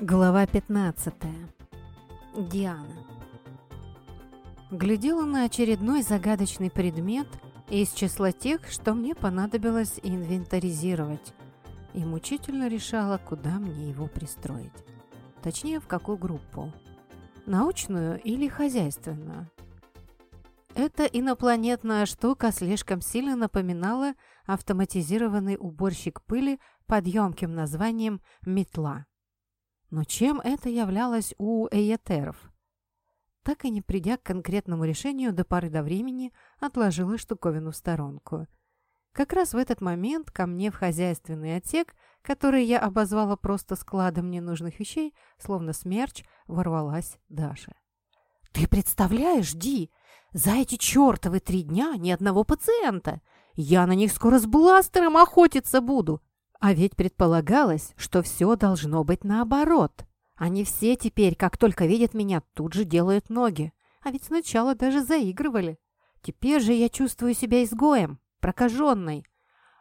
Глава 15. Диана. Глядела на очередной загадочный предмет из числа тех, что мне понадобилось инвентаризировать, и мучительно решала, куда мне его пристроить. Точнее, в какую группу. Научную или хозяйственную. Эта инопланетная штука слишком сильно напоминала автоматизированный уборщик пыли под емким названием «метла». Но чем это являлось у эйетеров? Так и не придя к конкретному решению до поры до времени, отложила штуковину в сторонку. Как раз в этот момент ко мне в хозяйственный отсек, который я обозвала просто складом ненужных вещей, словно смерч, ворвалась Даша. «Ты представляешь, Ди, за эти чертовы три дня ни одного пациента! Я на них скоро с бластером охотиться буду! А ведь предполагалось, что все должно быть наоборот. Они все теперь, как только видят меня, тут же делают ноги. А ведь сначала даже заигрывали. Теперь же я чувствую себя изгоем, прокаженной.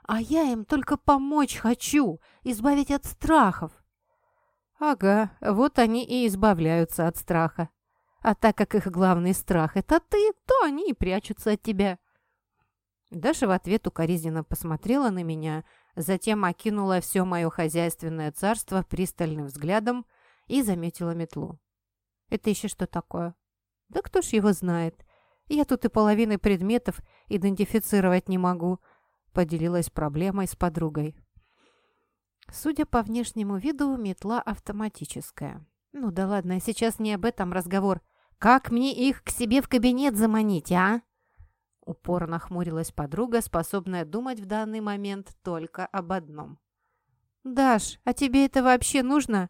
А я им только помочь хочу, избавить от страхов. Ага, вот они и избавляются от страха. А так как их главный страх — это ты, то они и прячутся от тебя. Даша в ответ укоризненно посмотрела на меня, затем окинула все мое хозяйственное царство пристальным взглядом и заметила метлу. «Это еще что такое?» «Да кто ж его знает? Я тут и половины предметов идентифицировать не могу», поделилась проблемой с подругой. Судя по внешнему виду, метла автоматическая. «Ну да ладно, сейчас не об этом разговор. Как мне их к себе в кабинет заманить, а?» Упорно хмурилась подруга, способная думать в данный момент только об одном. «Даш, а тебе это вообще нужно?»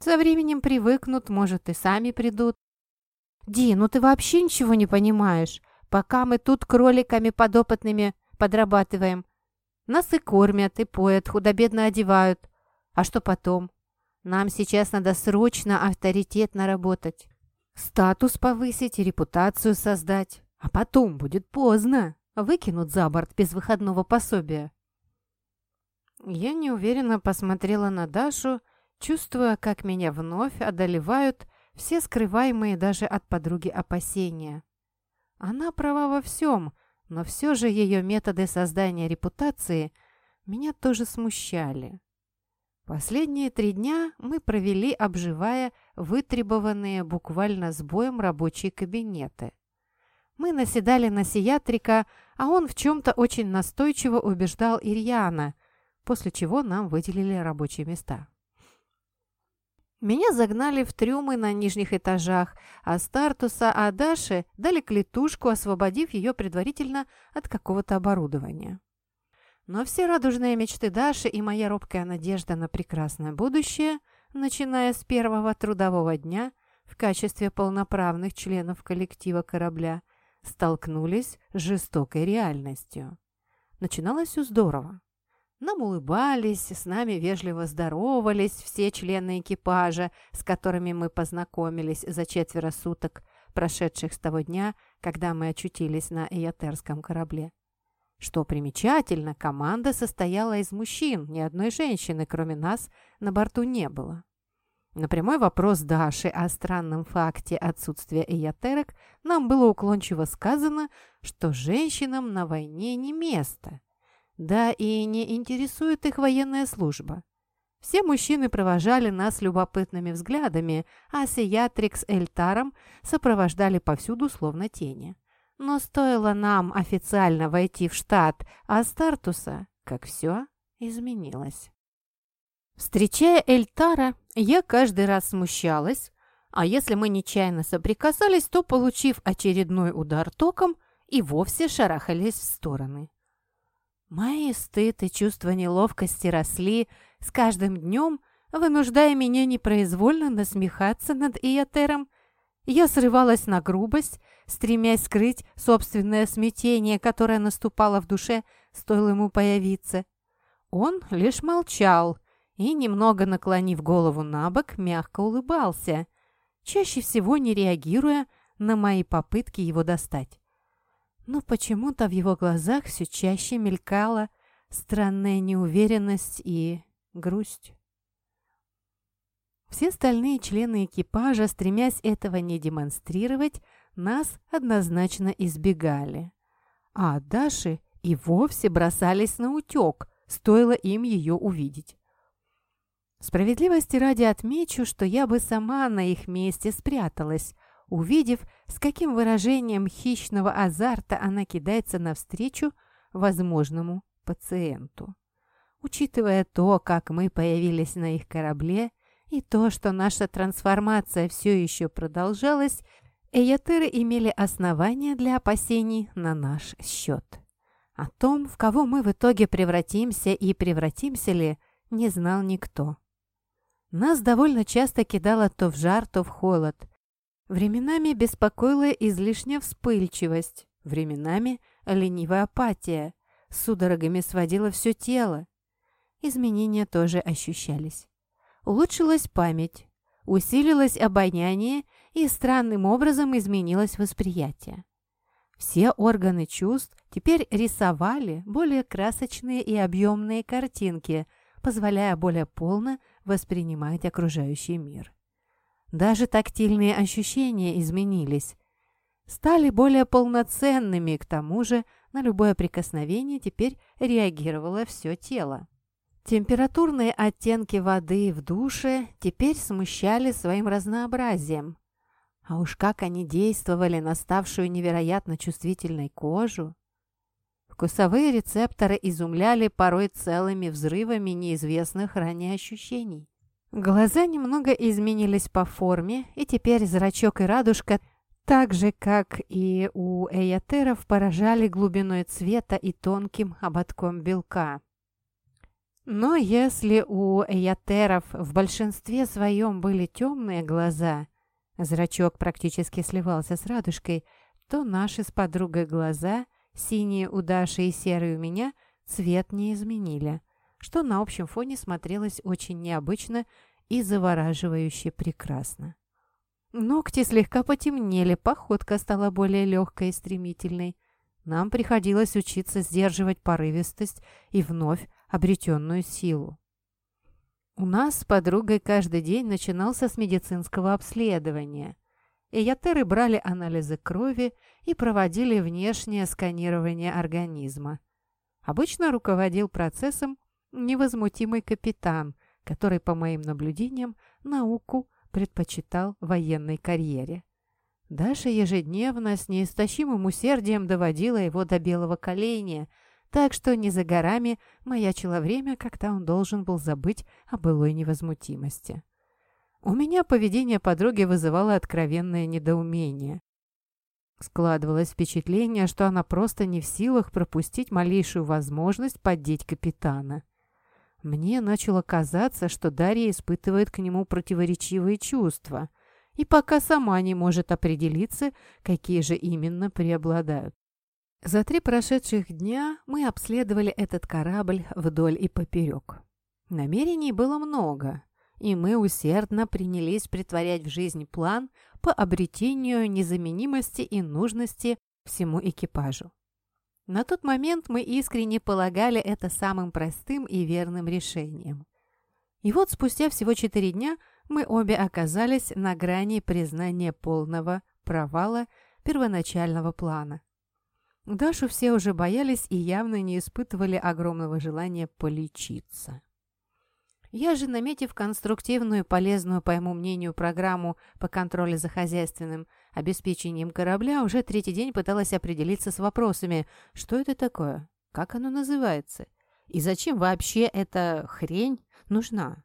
«Со временем привыкнут, может, и сами придут». «Ди, ну ты вообще ничего не понимаешь. Пока мы тут кроликами подопытными подрабатываем. Нас и кормят, и поят, худо-бедно одевают. А что потом? Нам сейчас надо срочно авторитетно работать. Статус повысить репутацию создать. А потом будет поздно. Выкинут за борт без выходного пособия. Я неуверенно посмотрела на Дашу, чувствуя, как меня вновь одолевают все скрываемые даже от подруги опасения. Она права во всем, но все же ее методы создания репутации меня тоже смущали. Последние три дня мы провели, обживая вытребованные буквально с боем рабочие кабинеты. Мы наседали на Сиатрика, а он в чем-то очень настойчиво убеждал Ирьяна, после чего нам выделили рабочие места. Меня загнали в трюмы на нижних этажах, а Стартуса Адаши дали клетушку, освободив ее предварительно от какого-то оборудования. Но все радужные мечты Даши и моя робкая надежда на прекрасное будущее, начиная с первого трудового дня в качестве полноправных членов коллектива корабля – столкнулись с жестокой реальностью. Начиналось все здорово. Нам улыбались, с нами вежливо здоровались все члены экипажа, с которыми мы познакомились за четверо суток, прошедших с того дня, когда мы очутились на Эйотерском корабле. Что примечательно, команда состояла из мужчин, ни одной женщины, кроме нас, на борту не было. На прямой вопрос Даши о странном факте отсутствия эйотерок нам было уклончиво сказано, что женщинам на войне не место. Да и не интересует их военная служба. Все мужчины провожали нас любопытными взглядами, а Сиатрик с Эльтаром сопровождали повсюду словно тени. Но стоило нам официально войти в штат Астартуса, как все изменилось. Встречая Эльтара, я каждый раз смущалась, а если мы нечаянно соприкасались, то, получив очередной удар током, и вовсе шарахались в стороны. Мои стыд и чувство неловкости росли с каждым днем, вынуждая меня непроизвольно насмехаться над Иотером. Я срывалась на грубость, стремясь скрыть собственное смятение, которое наступало в душе, стоило ему появиться. Он лишь молчал, и, немного наклонив голову на бок, мягко улыбался, чаще всего не реагируя на мои попытки его достать. Но почему-то в его глазах все чаще мелькала странная неуверенность и грусть. Все остальные члены экипажа, стремясь этого не демонстрировать, нас однозначно избегали. А Даши и вовсе бросались на утек, стоило им ее увидеть. Справедливости ради отмечу, что я бы сама на их месте спряталась, увидев, с каким выражением хищного азарта она кидается навстречу возможному пациенту. Учитывая то, как мы появились на их корабле, и то, что наша трансформация все еще продолжалась, эйотеры имели основания для опасений на наш счет. О том, в кого мы в итоге превратимся и превратимся ли, не знал никто. Нас довольно часто кидало то в жар, то в холод. Временами беспокоила излишняя вспыльчивость, временами ленивая апатия, судорогами сводило все тело. Изменения тоже ощущались. Улучшилась память, усилилось обоняние и странным образом изменилось восприятие. Все органы чувств теперь рисовали более красочные и объемные картинки, позволяя более полно воспринимать окружающий мир. Даже тактильные ощущения изменились, стали более полноценными, к тому же на любое прикосновение теперь реагировало все тело. Температурные оттенки воды в душе теперь смущали своим разнообразием. А уж как они действовали на ставшую невероятно чувствительной кожу. Вкусовые рецепторы изумляли порой целыми взрывами неизвестных ранее ощущений. Глаза немного изменились по форме, и теперь зрачок и радужка, так же, как и у эйотеров, поражали глубиной цвета и тонким ободком белка. Но если у эйотеров в большинстве своем были темные глаза, Зрачок практически сливался с радужкой, то наши с подругой глаза, синие у Даши и серые у меня, цвет не изменили, что на общем фоне смотрелось очень необычно и завораживающе прекрасно. Ногти слегка потемнели, походка стала более легкой и стремительной. Нам приходилось учиться сдерживать порывистость и вновь обретенную силу. У нас с подругой каждый день начинался с медицинского обследования. Эйотеры брали анализы крови и проводили внешнее сканирование организма. Обычно руководил процессом невозмутимый капитан, который, по моим наблюдениям, науку предпочитал военной карьере. Даша ежедневно с неистощимым усердием доводила его до белого коленя – так что не за горами маячило время, когда он должен был забыть о былой невозмутимости. У меня поведение подруги вызывало откровенное недоумение. Складывалось впечатление, что она просто не в силах пропустить малейшую возможность поддеть капитана. Мне начало казаться, что Дарья испытывает к нему противоречивые чувства, и пока сама не может определиться, какие же именно преобладают. За три прошедших дня мы обследовали этот корабль вдоль и поперек. Намерений было много, и мы усердно принялись притворять в жизнь план по обретению незаменимости и нужности всему экипажу. На тот момент мы искренне полагали это самым простым и верным решением. И вот спустя всего четыре дня мы обе оказались на грани признания полного провала первоначального плана. Дашу все уже боялись и явно не испытывали огромного желания полечиться. Я же, наметив конструктивную, полезную, по моему мнению, программу по контролю за хозяйственным обеспечением корабля, уже третий день пыталась определиться с вопросами, что это такое, как оно называется и зачем вообще эта хрень нужна.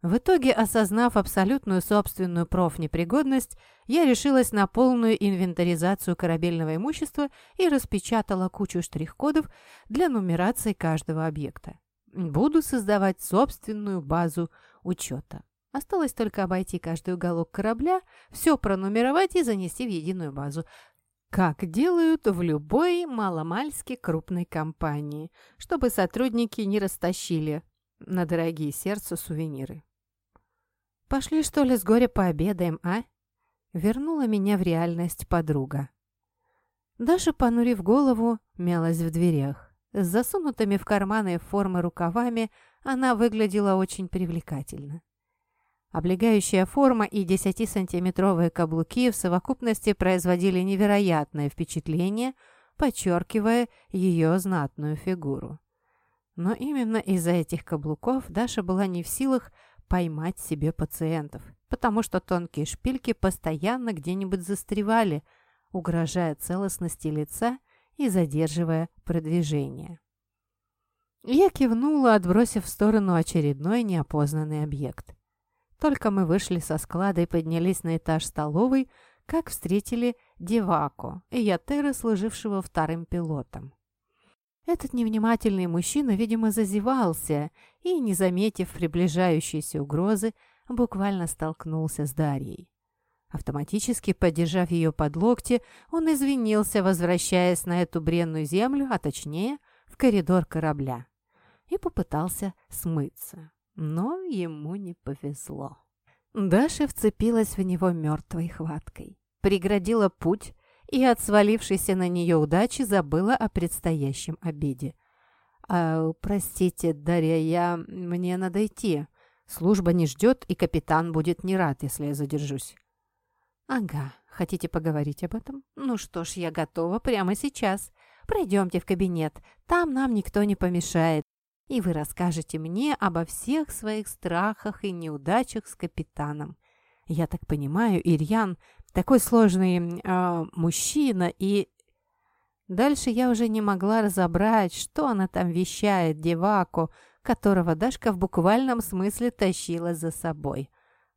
В итоге, осознав абсолютную собственную профнепригодность, я решилась на полную инвентаризацию корабельного имущества и распечатала кучу штрих-кодов для нумерации каждого объекта. Буду создавать собственную базу учета. Осталось только обойти каждый уголок корабля, все пронумеровать и занести в единую базу, как делают в любой маломальски крупной компании, чтобы сотрудники не растащили на дорогие сердцу сувениры. «Пошли, что ли, с горя пообедаем, а?» Вернула меня в реальность подруга. Даша, понурив голову, мялась в дверях. С засунутыми в карманы формы рукавами она выглядела очень привлекательно. Облегающая форма и 10-сантиметровые каблуки в совокупности производили невероятное впечатление, подчеркивая ее знатную фигуру. Но именно из-за этих каблуков Даша была не в силах поймать себе пациентов, потому что тонкие шпильки постоянно где-нибудь застревали, угрожая целостности лица и задерживая продвижение. Я кивнула, отбросив в сторону очередной неопознанный объект. Только мы вышли со склада и поднялись на этаж столовой, как встретили Девако, Ятера, служившего вторым пилотом. Этот невнимательный мужчина, видимо, зазевался и, не заметив приближающейся угрозы, буквально столкнулся с Дарьей. Автоматически поддержав ее под локти, он извинился, возвращаясь на эту бренную землю, а точнее, в коридор корабля, и попытался смыться. Но ему не повезло. Даша вцепилась в него мертвой хваткой, преградила путь и от свалившейся на нее удачи забыла о предстоящем обеде. «А, «Простите, Дарья, я... мне надо идти. Служба не ждет, и капитан будет не рад, если я задержусь». «Ага, хотите поговорить об этом? Ну что ж, я готова прямо сейчас. Пройдемте в кабинет, там нам никто не помешает, и вы расскажете мне обо всех своих страхах и неудачах с капитаном. Я так понимаю, Ирьян такой сложный э, мужчина, и... Дальше я уже не могла разобрать, что она там вещает деваку, которого Дашка в буквальном смысле тащила за собой.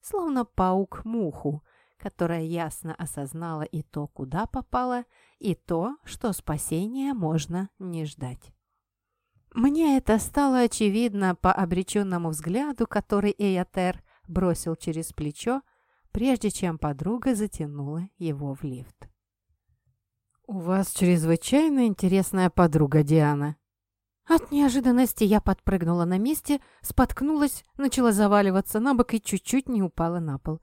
Словно паук муху, которая ясно осознала и то, куда попала, и то, что спасения можно не ждать. Мне это стало очевидно по обреченному взгляду, который Эйотер бросил через плечо, прежде чем подруга затянула его в лифт. «У вас чрезвычайно интересная подруга, Диана». От неожиданности я подпрыгнула на месте, споткнулась, начала заваливаться на бок и чуть-чуть не упала на пол.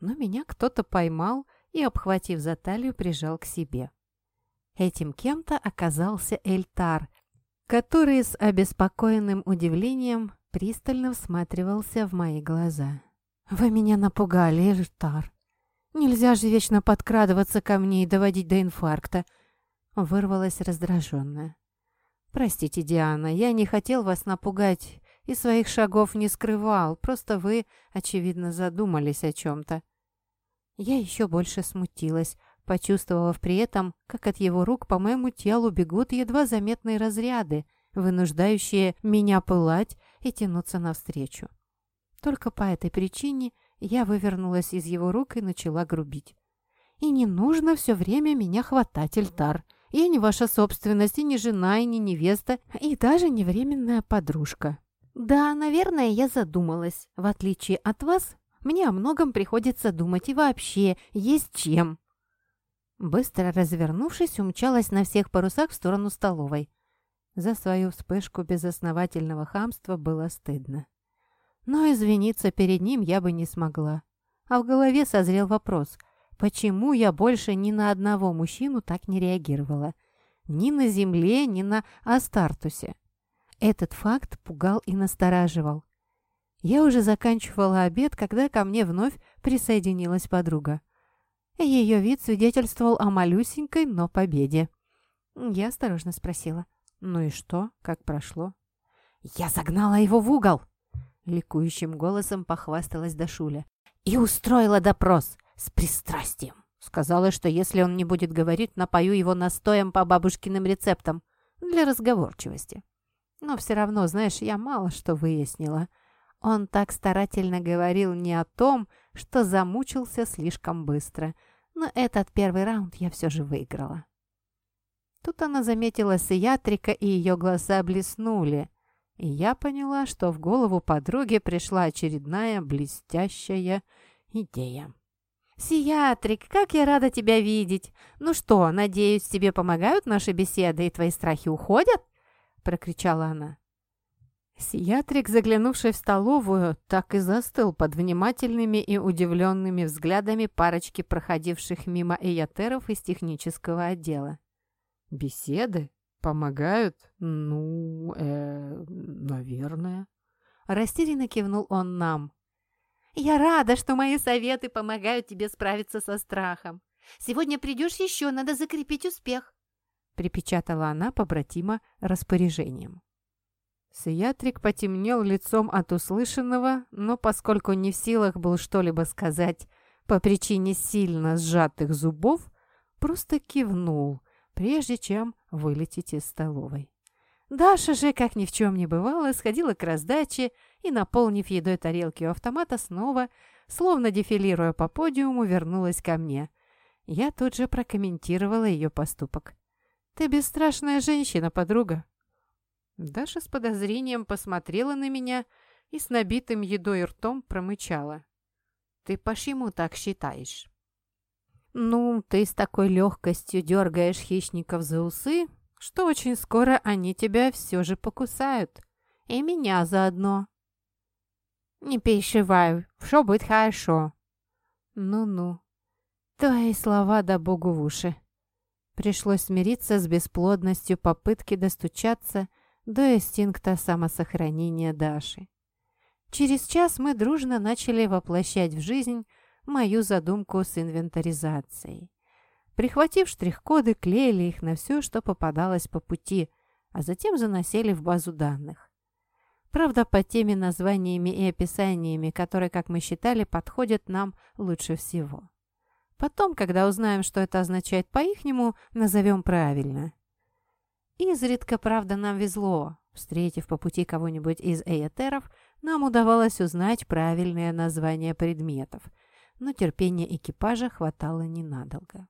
Но меня кто-то поймал и, обхватив за талию, прижал к себе. Этим кем-то оказался Эльтар, который с обеспокоенным удивлением пристально всматривался в мои глаза. «Вы меня напугали, Эльтар. Нельзя же вечно подкрадываться ко мне и доводить до инфаркта!» Вырвалась раздраженная. «Простите, Диана, я не хотел вас напугать и своих шагов не скрывал, просто вы, очевидно, задумались о чем-то». Я еще больше смутилась, почувствовав при этом, как от его рук по моему телу бегут едва заметные разряды, вынуждающие меня пылать и тянуться навстречу. Только по этой причине я вывернулась из его рук и начала грубить. «И не нужно все время меня хватать, Эльтар. Я не ваша собственность, и не жена, и не невеста, и даже не временная подружка». «Да, наверное, я задумалась. В отличие от вас, мне о многом приходится думать, и вообще есть чем». Быстро развернувшись, умчалась на всех парусах в сторону столовой. За свою вспышку безосновательного хамства было стыдно. Но извиниться перед ним я бы не смогла. А в голове созрел вопрос, почему я больше ни на одного мужчину так не реагировала? Ни на Земле, ни на Астартусе. Этот факт пугал и настораживал. Я уже заканчивала обед, когда ко мне вновь присоединилась подруга. Ее вид свидетельствовал о малюсенькой, но победе. Я осторожно спросила. «Ну и что? Как прошло?» «Я загнала его в угол!» Ликующим голосом похвасталась Дашуля. «И устроила допрос с пристрастием. Сказала, что если он не будет говорить, напою его настоем по бабушкиным рецептам для разговорчивости. Но все равно, знаешь, я мало что выяснила. Он так старательно говорил не о том, что замучился слишком быстро. Но этот первый раунд я все же выиграла. Тут она заметила Сиатрика, и ее глаза блеснули и я поняла, что в голову подруги пришла очередная блестящая идея. «Сиатрик, как я рада тебя видеть! Ну что, надеюсь, тебе помогают наши беседы и твои страхи уходят?» – прокричала она. Сиатрик, заглянувший в столовую, так и застыл под внимательными и удивленными взглядами парочки проходивших мимо эйотеров из технического отдела. «Беседы? «Помогают? Ну, э, наверное». Растерянно кивнул он нам. Я рада, что мои советы помогают тебе справиться со страхом. Сегодня придешь еще, надо закрепить успех», — припечатала она побратима распоряжением. Сиатрик потемнел лицом от услышанного, но поскольку не в силах был что-либо сказать по причине сильно сжатых зубов, просто кивнул, прежде чем вылететь из столовой. Даша же, как ни в чем не бывало, сходила к раздаче и, наполнив едой тарелки у автомата, снова, словно дефилируя по подиуму, вернулась ко мне. Я тут же прокомментировала ее поступок. «Ты бесстрашная женщина, подруга». Даша с подозрением посмотрела на меня и с набитым едой ртом промычала. «Ты почему так считаешь?» «Ну, ты с такой легкостью дергаешь хищников за усы, что очень скоро они тебя все же покусают. И меня заодно». «Не переживай, все будет хорошо». «Ну-ну, твои слова да богу в уши». Пришлось смириться с бесплодностью попытки достучаться до инстинкта самосохранения Даши. Через час мы дружно начали воплощать в жизнь мою задумку с инвентаризацией. Прихватив штрих-коды, клеили их на все, что попадалось по пути, а затем заносили в базу данных. Правда, по теми названиями и описаниями, которые, как мы считали, подходят нам лучше всего. Потом, когда узнаем, что это означает по-ихнему, назовем правильно. Изредка, правда, нам везло. Встретив по пути кого-нибудь из эйотеров, нам удавалось узнать правильное название предметов, но терпения экипажа хватало ненадолго.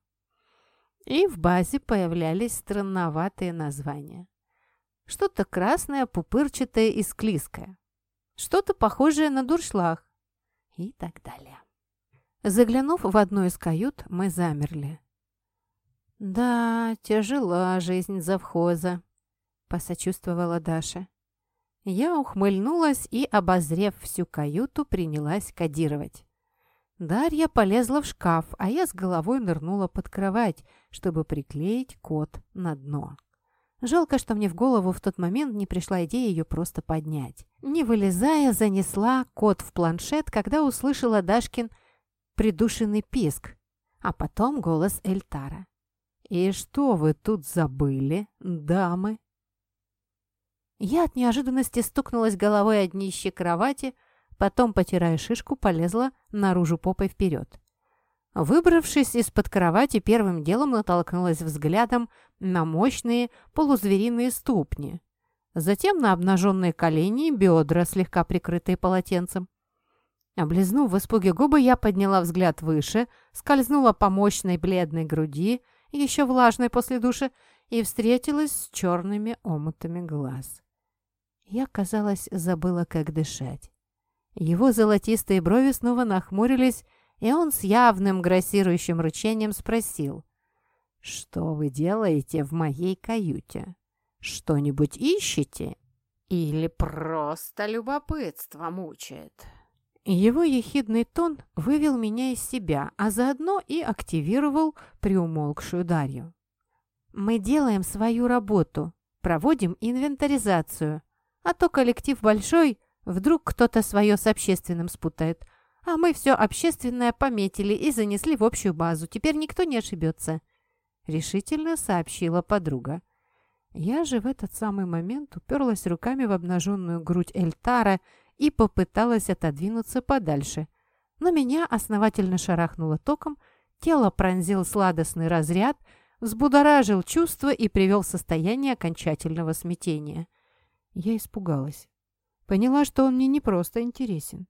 И в базе появлялись странноватые названия. Что-то красное, пупырчатое и склизкое. Что-то похожее на дуршлаг. И так далее. Заглянув в одну из кают, мы замерли. «Да, тяжела жизнь завхоза», — посочувствовала Даша. Я ухмыльнулась и, обозрев всю каюту, принялась кодировать. Дарья полезла в шкаф, а я с головой нырнула под кровать, чтобы приклеить код на дно. Жалко, что мне в голову в тот момент не пришла идея ее просто поднять. Не вылезая, занесла код в планшет, когда услышала Дашкин придушенный писк, а потом голос Эльтара. «И что вы тут забыли, дамы?» Я от неожиданности стукнулась головой о днище кровати, потом, потирая шишку, полезла наружу попой вперед. Выбравшись из-под кровати, первым делом натолкнулась взглядом на мощные полузвериные ступни, затем на обнаженные колени и бедра, слегка прикрытые полотенцем. Облизнув в испуге губы, я подняла взгляд выше, скользнула по мощной бледной груди — еще влажной после души, и встретилась с черными омутами глаз. Я, казалось, забыла, как дышать. Его золотистые брови снова нахмурились, и он с явным грассирующим рычением спросил. «Что вы делаете в моей каюте? Что-нибудь ищете? Или просто любопытство мучает?» Его ехидный тон вывел меня из себя, а заодно и активировал приумолкшую Дарью. «Мы делаем свою работу, проводим инвентаризацию, а то коллектив большой, вдруг кто-то свое с общественным спутает, а мы все общественное пометили и занесли в общую базу, теперь никто не ошибется», — решительно сообщила подруга. Я же в этот самый момент уперлась руками в обнаженную грудь Эльтара и попыталась отодвинуться подальше. Но меня основательно шарахнуло током, тело пронзил сладостный разряд, взбудоражил чувства и привел в состояние окончательного смятения. Я испугалась. Поняла, что он мне не просто интересен.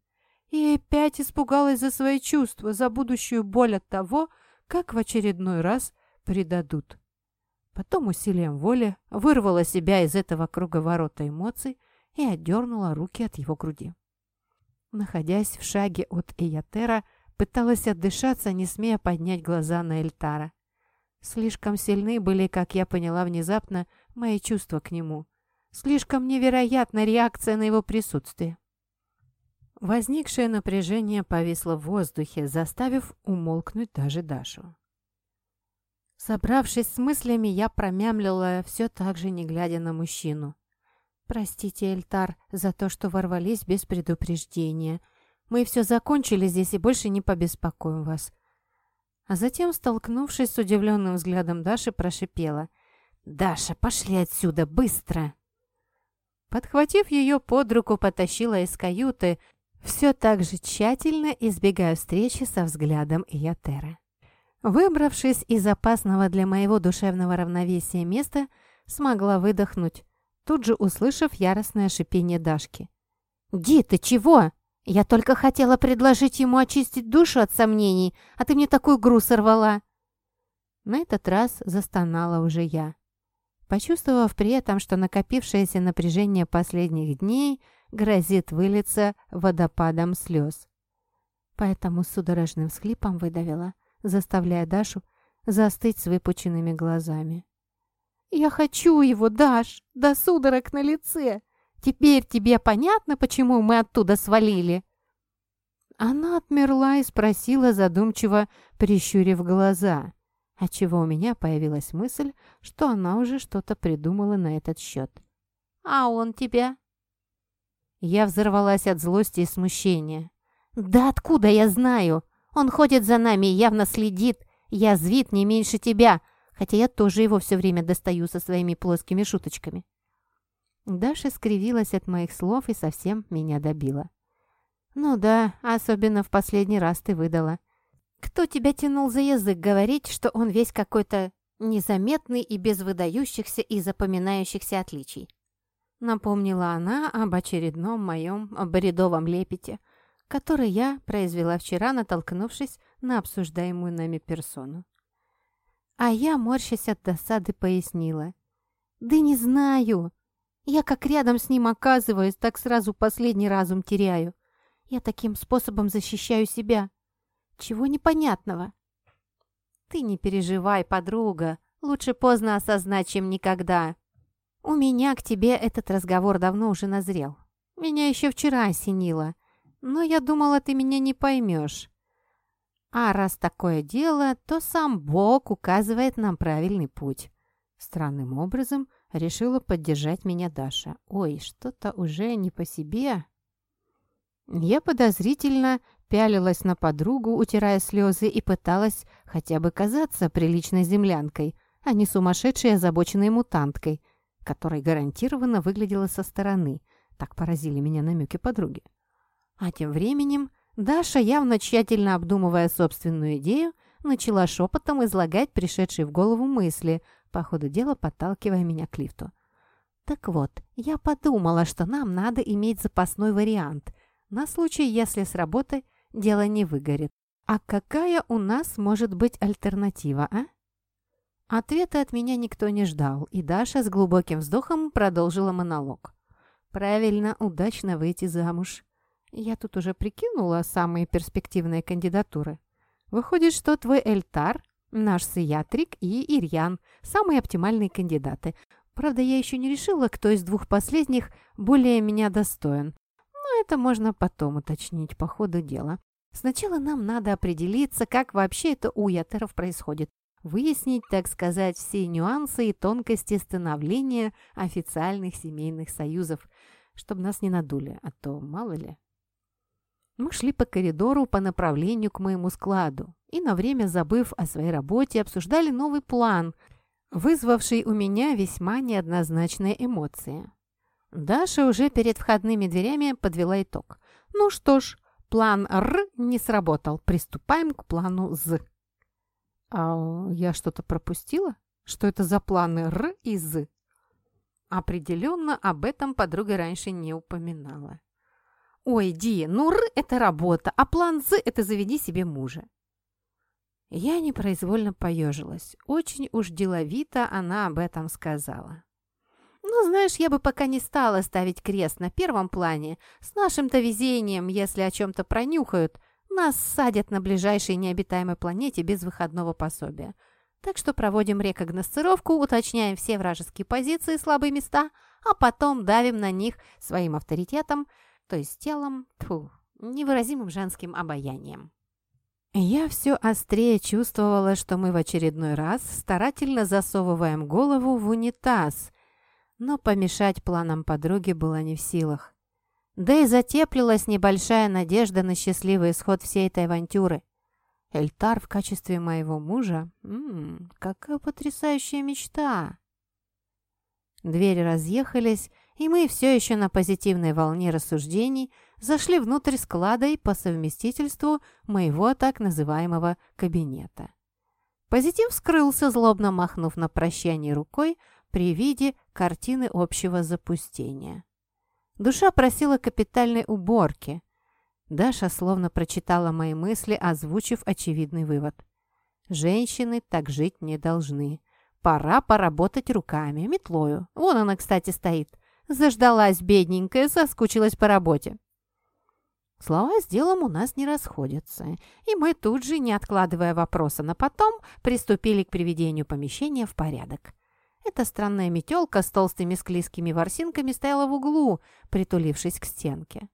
И опять испугалась за свои чувства, за будущую боль от того, как в очередной раз предадут. Потом усилием воли вырвала себя из этого круговорота эмоций, и отдернула руки от его груди. Находясь в шаге от Эйотера, пыталась отдышаться, не смея поднять глаза на Эльтара. Слишком сильны были, как я поняла внезапно, мои чувства к нему. Слишком невероятна реакция на его присутствие. Возникшее напряжение повисло в воздухе, заставив умолкнуть даже Дашу. Собравшись с мыслями, я промямлила, все так же не глядя на мужчину. «Простите, Эльтар, за то, что ворвались без предупреждения. Мы все закончили здесь и больше не побеспокоим вас». А затем, столкнувшись с удивленным взглядом Даши, прошипела. «Даша, пошли отсюда, быстро!» Подхватив ее под руку, потащила из каюты, все так же тщательно избегая встречи со взглядом Ятера. Выбравшись из опасного для моего душевного равновесия места, смогла выдохнуть, тут же услышав яростное шипение Дашки. «Ди, ты чего? Я только хотела предложить ему очистить душу от сомнений, а ты мне такой груз сорвала!» На этот раз застонала уже я. Почувствовав при этом, что накопившееся напряжение последних дней грозит вылиться водопадом слез. Поэтому судорожным всхлипом выдавила, заставляя Дашу застыть с выпученными глазами. «Я хочу его, Даш, до судорог на лице! Теперь тебе понятно, почему мы оттуда свалили?» Она отмерла и спросила задумчиво, прищурив глаза, отчего у меня появилась мысль, что она уже что-то придумала на этот счет. «А он тебя?» Я взорвалась от злости и смущения. «Да откуда я знаю? Он ходит за нами и явно следит. Я звит не меньше тебя, хотя я тоже его все время достаю со своими плоскими шуточками». Даша скривилась от моих слов и совсем меня добила. «Ну да, особенно в последний раз ты выдала. Кто тебя тянул за язык говорить, что он весь какой-то незаметный и без выдающихся и запоминающихся отличий?» Напомнила она об очередном моем бредовом лепете, который я произвела вчера, натолкнувшись на обсуждаемую нами персону. А я, морщась от досады, пояснила. «Да не знаю. Я как рядом с ним оказываюсь, так сразу последний разум теряю. Я таким способом защищаю себя. Чего непонятного?» «Ты не переживай, подруга. Лучше поздно осознать, чем никогда. У меня к тебе этот разговор давно уже назрел. Меня еще вчера осенило. Но я думала, ты меня не поймешь. А раз такое дело, то сам Бог указывает нам правильный путь. Странным образом решила поддержать меня Даша. Ой, что-то уже не по себе. Я подозрительно пялилась на подругу, утирая слезы, и пыталась хотя бы казаться приличной землянкой, а не сумасшедшей озабоченной мутанткой, которой гарантированно выглядела со стороны. Так поразили меня намеки подруги. А тем временем Даша, явно тщательно обдумывая собственную идею, начала шепотом излагать пришедшие в голову мысли, по ходу дела подталкивая меня к лифту. «Так вот, я подумала, что нам надо иметь запасной вариант, на случай, если с работы дело не выгорит. А какая у нас может быть альтернатива, а?» Ответа от меня никто не ждал, и Даша с глубоким вздохом продолжила монолог. «Правильно, удачно выйти замуж. Я тут уже прикинула самые перспективные кандидатуры. Выходит, что твой Эльтар, наш Сиатрик и Ирьян – самые оптимальные кандидаты. Правда, я еще не решила, кто из двух последних более меня достоин. Но это можно потом уточнить по ходу дела. Сначала нам надо определиться, как вообще это у ятеров происходит. Выяснить, так сказать, все нюансы и тонкости становления официальных семейных союзов, чтобы нас не надули, а то мало ли. Мы шли по коридору по направлению к моему складу и, на время забыв о своей работе, обсуждали новый план, вызвавший у меня весьма неоднозначные эмоции. Даша уже перед входными дверями подвела итог. «Ну что ж, план Р не сработал. Приступаем к плану З». «А я что-то пропустила? Что это за планы Р и З?» Определенно об этом подруга раньше не упоминала. «Ой, Ди, ну Р – это работа, а план З – это заведи себе мужа». Я непроизвольно поежилась. Очень уж деловито она об этом сказала. «Ну, знаешь, я бы пока не стала ставить крест на первом плане. С нашим-то везением, если о чем-то пронюхают, нас садят на ближайшей необитаемой планете без выходного пособия. Так что проводим рекогносцировку, уточняем все вражеские позиции и слабые места, а потом давим на них своим авторитетом – то есть телом, тьфу, невыразимым женским обаянием. Я все острее чувствовала, что мы в очередной раз старательно засовываем голову в унитаз, но помешать планам подруги было не в силах. Да и затеплилась небольшая надежда на счастливый исход всей этой авантюры. Эльтар в качестве моего мужа? Ммм, какая потрясающая мечта! Двери разъехались, и мы все еще на позитивной волне рассуждений зашли внутрь склада и по совместительству моего так называемого кабинета. Позитив скрылся, злобно махнув на прощание рукой при виде картины общего запустения. Душа просила капитальной уборки, Даша словно прочитала мои мысли, озвучив очевидный вывод. «Женщины так жить не должны. Пора поработать руками, метлою. Вон она, кстати, стоит. Заждалась, бедненькая, соскучилась по работе». Слова с делом у нас не расходятся, и мы тут же, не откладывая вопроса на потом, приступили к приведению помещения в порядок. Эта странная метелка с толстыми склизкими ворсинками стояла в углу, притулившись к стенке.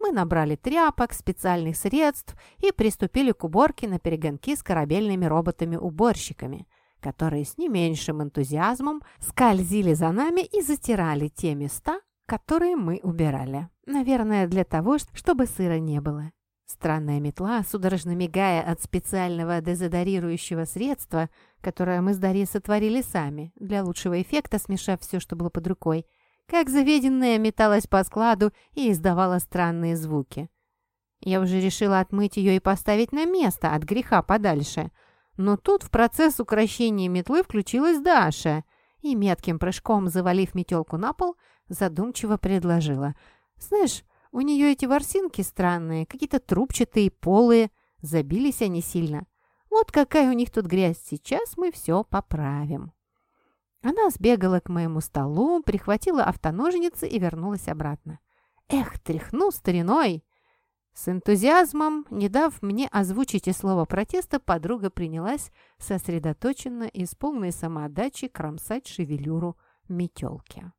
Мы набрали тряпок, специальных средств и приступили к уборке на перегонки с корабельными роботами-уборщиками, которые с не меньшим энтузиазмом скользили за нами и затирали те места, которые мы убирали. Наверное, для того, чтобы сыра не было. Странная метла, судорожно мигая от специального дезодорирующего средства, которое мы с Дарьей сотворили сами, для лучшего эффекта смешав все, что было под рукой, как заведенная металась по складу и издавала странные звуки. Я уже решила отмыть ее и поставить на место, от греха подальше. Но тут в процесс украшения метлы включилась Даша и, метким прыжком завалив метелку на пол, задумчиво предложила. «Знаешь, у нее эти ворсинки странные, какие-то трубчатые, полые. Забились они сильно. Вот какая у них тут грязь. Сейчас мы все поправим». Она сбегала к моему столу, прихватила автоножницы и вернулась обратно. «Эх, тряхну стариной!» С энтузиазмом, не дав мне озвучить и слово протеста, подруга принялась сосредоточенно и с полной самоотдачей кромсать шевелюру метелки.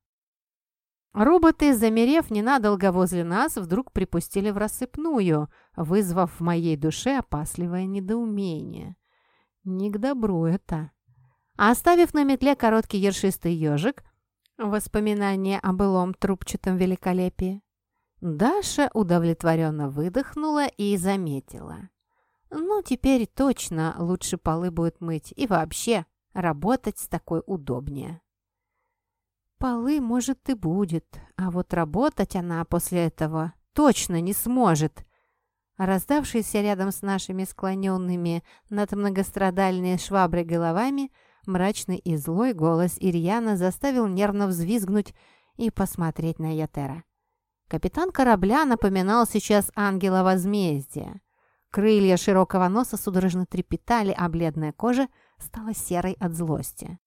Роботы, замерев ненадолго возле нас, вдруг припустили в рассыпную, вызвав в моей душе опасливое недоумение. Не к добру это. Оставив на метле короткий ершистый ежик, воспоминание о былом трубчатом великолепии, Даша удовлетворенно выдохнула и заметила. «Ну, теперь точно лучше полы будет мыть и вообще работать с такой удобнее». «Полы, может, и будет, а вот работать она после этого точно не сможет», Раздавшийся рядом с нашими склоненными над многострадальной шваброй головами, Мрачный и злой голос Ирьяна заставил нервно взвизгнуть и посмотреть на Ятера. Капитан корабля напоминал сейчас ангела возмездия. Крылья широкого носа судорожно трепетали, а бледная кожа стала серой от злости.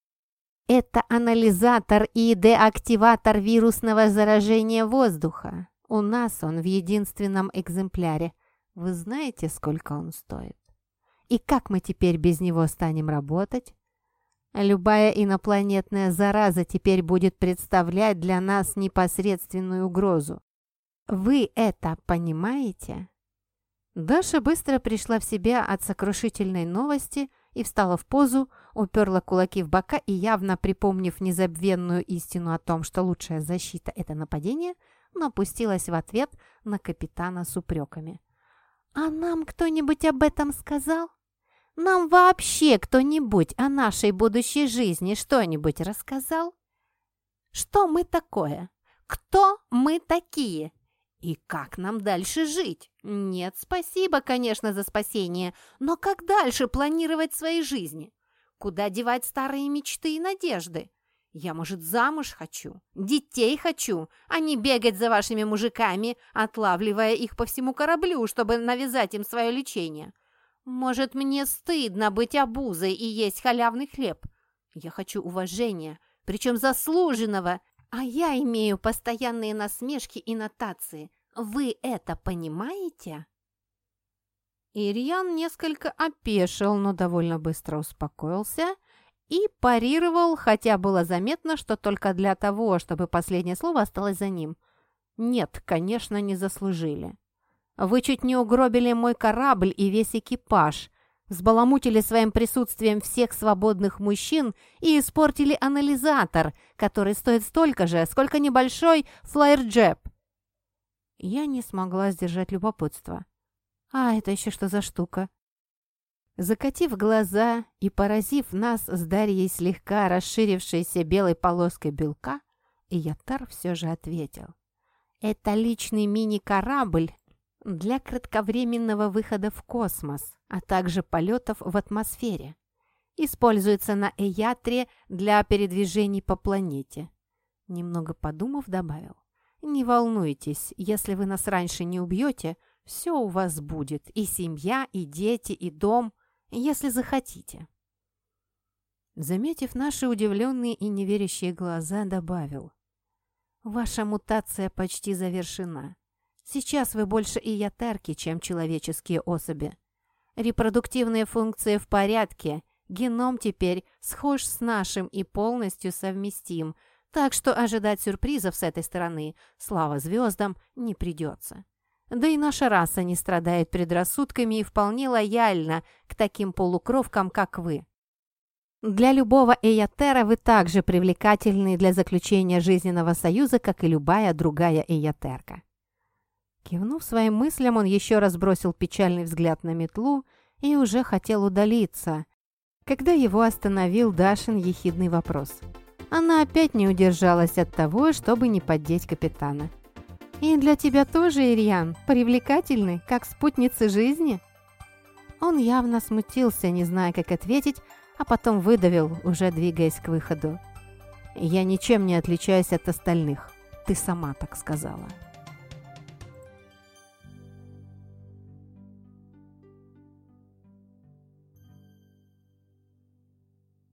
«Это анализатор и деактиватор вирусного заражения воздуха. У нас он в единственном экземпляре. Вы знаете, сколько он стоит? И как мы теперь без него станем работать?» Любая инопланетная зараза теперь будет представлять для нас непосредственную угрозу. Вы это понимаете?» Даша быстро пришла в себя от сокрушительной новости и встала в позу, уперла кулаки в бока и, явно припомнив незабвенную истину о том, что лучшая защита – это нападение, напустилась в ответ на капитана с упреками. «А нам кто-нибудь об этом сказал?» Нам вообще кто-нибудь о нашей будущей жизни что-нибудь рассказал? Что мы такое? Кто мы такие? И как нам дальше жить? Нет, спасибо, конечно, за спасение, но как дальше планировать свои жизни? Куда девать старые мечты и надежды? Я, может, замуж хочу, детей хочу, а не бегать за вашими мужиками, отлавливая их по всему кораблю, чтобы навязать им свое лечение. Может, мне стыдно быть обузой и есть халявный хлеб? Я хочу уважения, причем заслуженного, а я имею постоянные насмешки и нотации. Вы это понимаете?» Ирьян несколько опешил, но довольно быстро успокоился и парировал, хотя было заметно, что только для того, чтобы последнее слово осталось за ним. «Нет, конечно, не заслужили». Вы чуть не угробили мой корабль и весь экипаж, взбаламутили своим присутствием всех свободных мужчин и испортили анализатор, который стоит столько же, сколько небольшой флайерджеп. Я не смогла сдержать любопытство. «А это еще что за штука?» Закатив глаза и поразив нас с Дарьей слегка расширившейся белой полоской белка, Иятар все же ответил. «Это личный мини-корабль для кратковременного выхода в космос, а также полетов в атмосфере. Используется на Эятре для передвижений по планете». Немного подумав, добавил. «Не волнуйтесь, если вы нас раньше не убьете, все у вас будет, и семья, и дети, и дом» если захотите». Заметив наши удивленные и неверящие глаза, добавил. «Ваша мутация почти завершена. Сейчас вы больше и ятарки, чем человеческие особи. Репродуктивные функции в порядке, геном теперь схож с нашим и полностью совместим, так что ожидать сюрпризов с этой стороны, слава звездам, не придется. Да и наша раса не страдает предрассудками и вполне лояльна к таким полукровкам, как вы. Для любого Эйотера вы также привлекательны для заключения жизненного союза, как и любая другая Эйотерка. Кивнув своим мыслям, он еще раз бросил печальный взгляд на метлу и уже хотел удалиться, когда его остановил Дашин ехидный вопрос. Она опять не удержалась от того, чтобы не поддеть капитана. «И для тебя тоже, Ирьян, привлекательный, как спутница жизни?» Он явно смутился, не зная, как ответить, а потом выдавил, уже двигаясь к выходу. «Я ничем не отличаюсь от остальных. Ты сама так сказала».